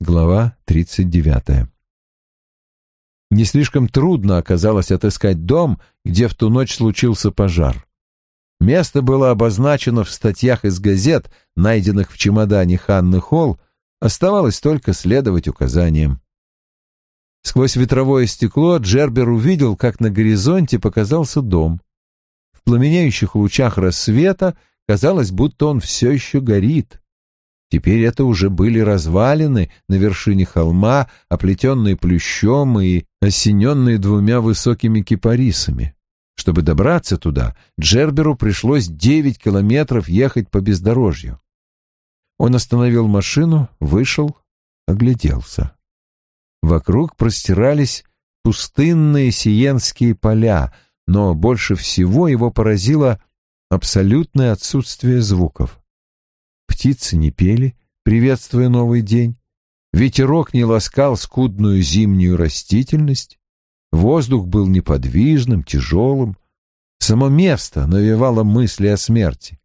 Глава 39. Не слишком трудно оказалось отыскать дом, где в ту ночь случился пожар. Место было обозначено в статьях из газет, найденных в чемодане Ханны Холл, оставалось только следовать указаниям. Сквозь ветровое стекло Джербер увидел, как на горизонте показался дом. В пламенеющих лучах рассвета казалось, будто он все еще горит. Теперь это уже были развалины на вершине холма, оплетенные плющом и осененные двумя высокими кипарисами. Чтобы добраться туда, Джерберу пришлось девять километров ехать по бездорожью. Он остановил машину, вышел, огляделся. Вокруг простирались пустынные сиенские поля, но больше всего его поразило абсолютное отсутствие звуков. Птицы не пели, приветствуя новый день. Ветерок не ласкал скудную зимнюю растительность. Воздух был неподвижным, тяжелым. Само место навевало мысли о смерти.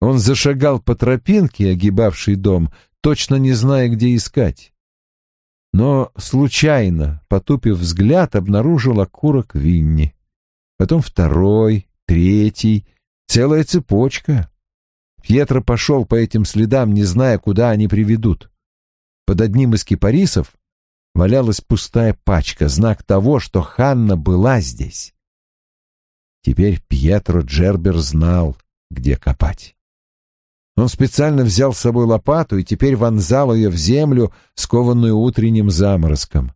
Он зашагал по тропинке, огибавшей дом, точно не зная, где искать. Но случайно, потупив взгляд, обнаружил окурок Винни. Потом второй, третий, целая цепочка. Пьетро пошел по этим следам, не зная, куда они приведут. Под одним из кипарисов валялась пустая пачка, знак того, что Ханна была здесь. Теперь Пьетро Джербер знал, где копать. Он специально взял с собой лопату и теперь вонзал ее в землю, скованную утренним заморозком.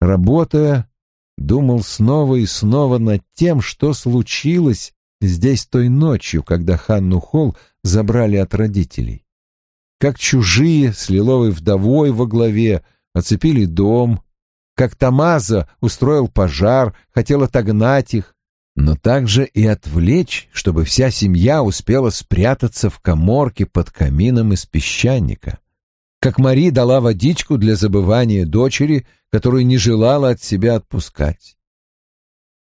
Работая, думал снова и снова над тем, что случилось здесь той ночью, когда Ханну Холл забрали от родителей. Как чужие с лиловой вдовой во главе оцепили дом, как Тамаза устроил пожар, хотел отогнать их, но также и отвлечь, чтобы вся семья успела спрятаться в коморке под камином из песчаника. Как Мари дала водичку для забывания дочери, которую не желала от себя отпускать.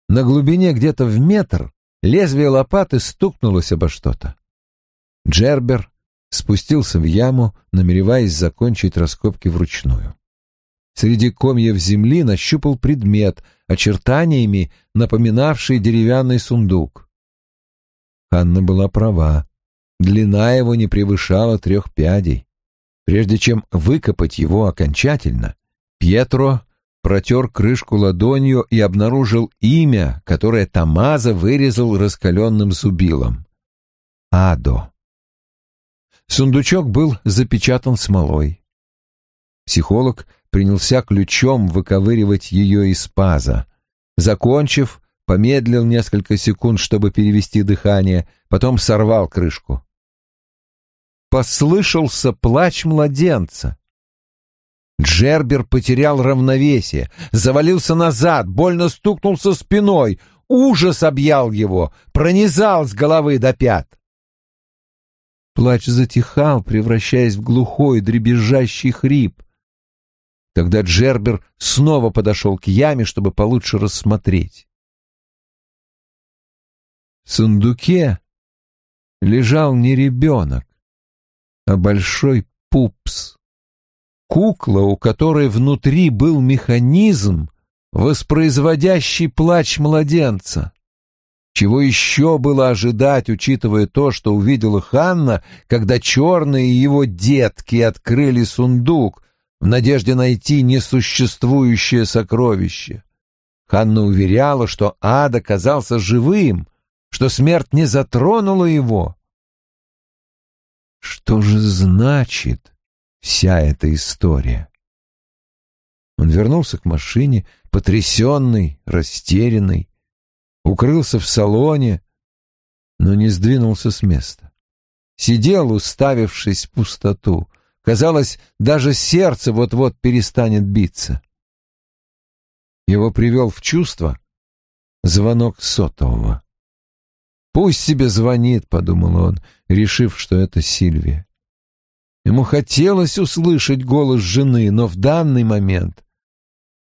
На глубине где-то в метр лезвие лопаты стукнулось обо что-то. Джербер спустился в яму, намереваясь закончить раскопки вручную. Среди комьев земли нащупал предмет, очертаниями напоминавший деревянный сундук. Ханна была права. Длина его не превышала трех пядей. Прежде чем выкопать его окончательно, Пьетро протер крышку ладонью и обнаружил имя, которое Тамаза вырезал раскаленным зубилом. Адо. Сундучок был запечатан смолой. Психолог принялся ключом выковыривать ее из паза. Закончив, помедлил несколько секунд, чтобы перевести дыхание, потом сорвал крышку. Послышался плач младенца. Джербер потерял равновесие, завалился назад, больно стукнулся спиной, ужас объял его, пронизал с головы до пят. Плач затихал, превращаясь в глухой, дребезжащий хрип. Тогда Джербер снова подошел к яме, чтобы получше рассмотреть. В сундуке лежал не ребенок, а большой пупс. Кукла, у которой внутри был механизм, воспроизводящий плач младенца. Чего еще было ожидать, учитывая то, что увидела Ханна, когда черные его детки открыли сундук в надежде найти несуществующее сокровище? Ханна уверяла, что ад оказался живым, что смерть не затронула его. Что же значит вся эта история? Он вернулся к машине, потрясенный, растерянный укрылся в салоне, но не сдвинулся с места. Сидел, уставившись в пустоту. Казалось, даже сердце вот-вот перестанет биться. Его привел в чувство звонок сотового. «Пусть себе звонит», — подумал он, решив, что это Сильвия. Ему хотелось услышать голос жены, но в данный момент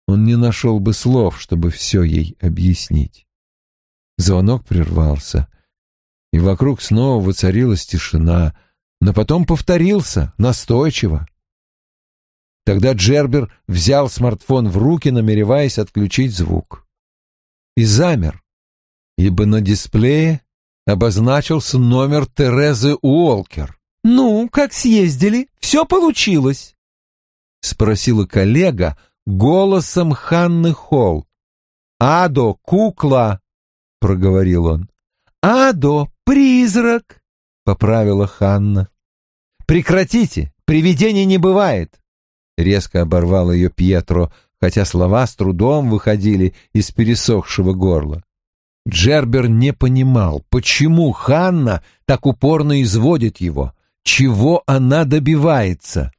он не нашел бы слов, чтобы все ей объяснить. Звонок прервался, и вокруг снова воцарилась тишина, но потом повторился, настойчиво. Тогда Джербер взял смартфон в руки, намереваясь отключить звук. И замер, ибо на дисплее обозначился номер Терезы Уолкер. «Ну, как съездили? Все получилось?» — спросила коллега голосом Ханны Холл. «Адо, кукла!» — проговорил он. «Адо, призрак!» — поправила Ханна. «Прекратите! Привидений не бывает!» Резко оборвал ее Пьетро, хотя слова с трудом выходили из пересохшего горла. Джербер не понимал, почему Ханна так упорно изводит его, чего она добивается.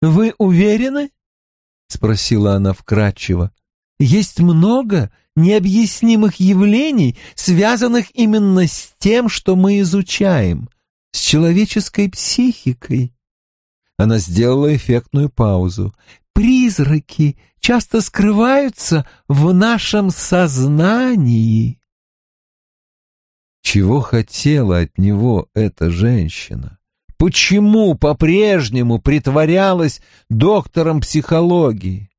«Вы уверены?» — спросила она вкратчиво. «Есть много необъяснимых явлений, связанных именно с тем, что мы изучаем, с человеческой психикой. Она сделала эффектную паузу. Призраки часто скрываются в нашем сознании. Чего хотела от него эта женщина? Почему по-прежнему притворялась доктором психологии?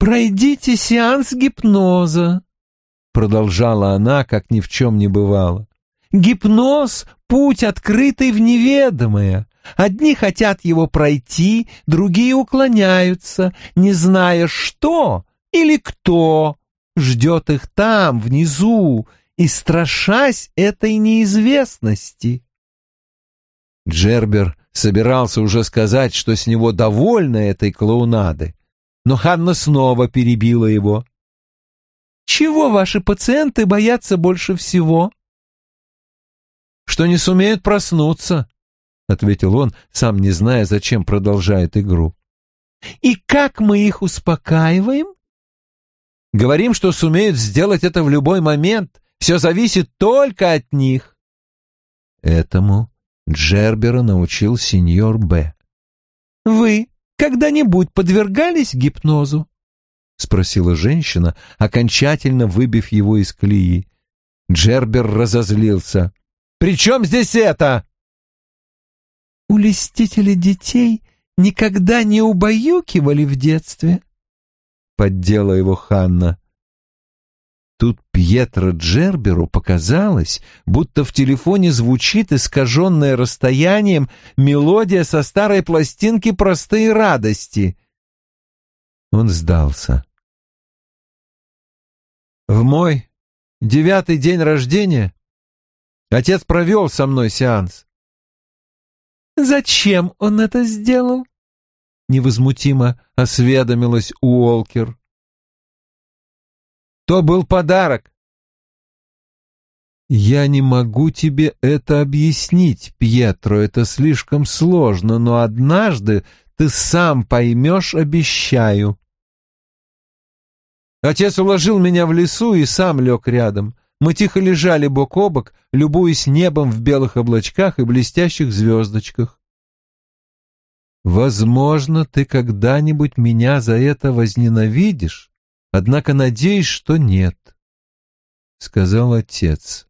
«Пройдите сеанс гипноза», — продолжала она, как ни в чем не бывало. «Гипноз — путь, открытый в неведомое. Одни хотят его пройти, другие уклоняются, не зная, что или кто ждет их там, внизу, и страшась этой неизвестности. Джербер собирался уже сказать, что с него довольна этой клоунады, но Ханна снова перебила его. «Чего ваши пациенты боятся больше всего?» «Что не сумеют проснуться», — ответил он, сам не зная, зачем продолжает игру. «И как мы их успокаиваем?» «Говорим, что сумеют сделать это в любой момент. Все зависит только от них». Этому Джербера научил сеньор Б. «Вы когда-нибудь подвергались гипнозу?» — спросила женщина, окончательно выбив его из колеи. Джербер разозлился. «При чем здесь это?» «Улестители детей никогда не убаюкивали в детстве», — поддела его Ханна. Тут Пьетро Джерберу показалось, будто в телефоне звучит искаженная расстоянием мелодия со старой пластинки «Простые радости». Он сдался. В мой девятый день рождения отец провел со мной сеанс. «Зачем он это сделал?» — невозмутимо осведомилась Уолкер. То был подарок. Я не могу тебе это объяснить, Пьетро, это слишком сложно, но однажды ты сам поймешь, обещаю. Отец уложил меня в лесу и сам лег рядом. Мы тихо лежали бок о бок, любуясь небом в белых облачках и блестящих звездочках. Возможно, ты когда-нибудь меня за это возненавидишь, Однако надеюсь, что нет, — сказал отец.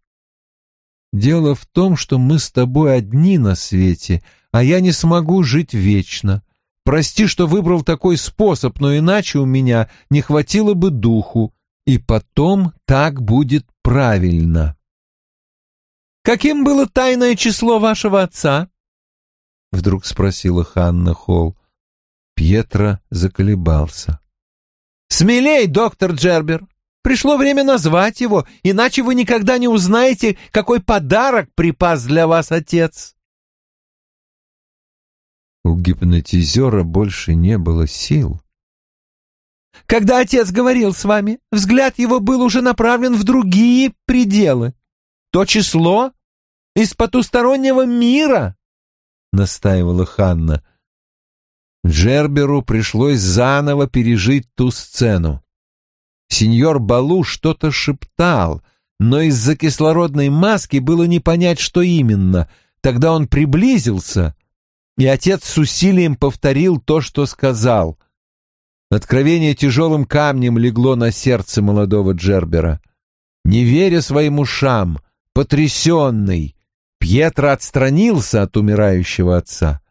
Дело в том, что мы с тобой одни на свете, а я не смогу жить вечно. Прости, что выбрал такой способ, но иначе у меня не хватило бы духу, и потом так будет правильно. «Каким было тайное число вашего отца?» — вдруг спросила Ханна Холл. Пьетро заколебался. Смелей, доктор Джербер. Пришло время назвать его, иначе вы никогда не узнаете, какой подарок припас для вас отец. У гипнотизера больше не было сил. Когда отец говорил с вами, взгляд его был уже направлен в другие пределы. То число из потустороннего мира, — настаивала Ханна. Джерберу пришлось заново пережить ту сцену. Сеньор Балу что-то шептал, но из-за кислородной маски было не понять, что именно. Тогда он приблизился, и отец с усилием повторил то, что сказал. Откровение тяжелым камнем легло на сердце молодого Джербера. Не веря своим ушам, потрясенный, Пьетро отстранился от умирающего отца.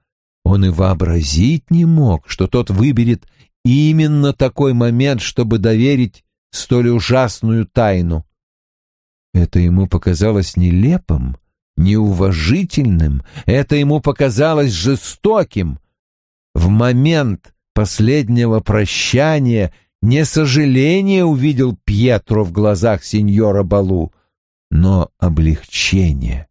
Он и вообразить не мог, что тот выберет именно такой момент, чтобы доверить столь ужасную тайну. Это ему показалось нелепым, неуважительным, это ему показалось жестоким. В момент последнего прощания не сожаление увидел Пьетро в глазах сеньора Балу, но облегчение.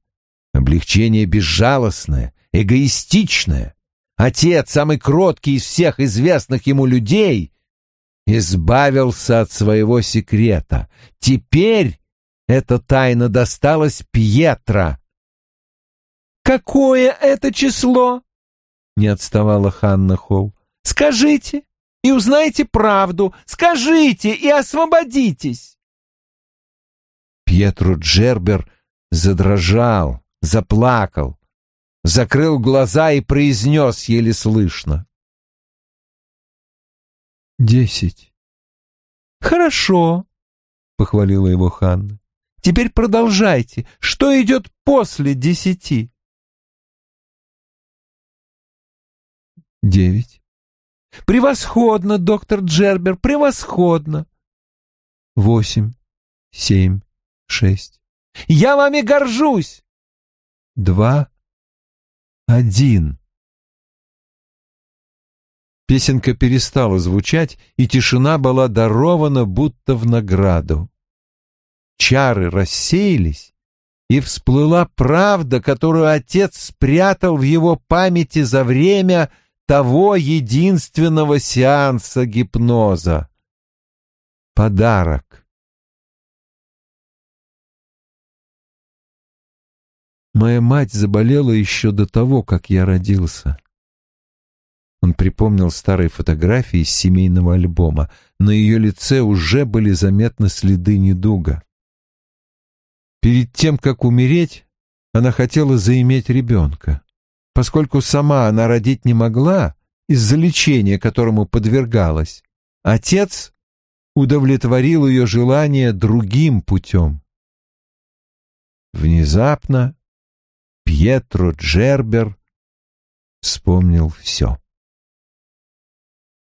Облегчение безжалостное, эгоистичное. Отец, самый кроткий из всех известных ему людей, избавился от своего секрета. Теперь эта тайна досталась Пьетро. «Какое это число?» — не отставала Ханна Холл. «Скажите, и узнайте правду. Скажите и освободитесь!» Пьетро Джербер задрожал, заплакал, закрыл глаза и произнес еле слышно. «Десять». «Хорошо», — похвалила его Ханна. «Теперь продолжайте. Что идет после десяти?» «Девять». Превосходно, доктор Джербер, превосходно. Восемь, семь, шесть. Я вами горжусь. Два, один. Песенка перестала звучать, и тишина была дарована будто в награду. Чары рассеялись, и всплыла правда, которую отец спрятал в его памяти за время, того единственного сеанса гипноза. Подарок. Моя мать заболела еще до того, как я родился. Он припомнил старые фотографии из семейного альбома. На ее лице уже были заметны следы недуга. Перед тем, как умереть, она хотела заиметь ребенка. Поскольку сама она родить не могла из-за лечения, которому подвергалась, отец удовлетворил ее желание другим путем. Внезапно Пьетро Джербер вспомнил все.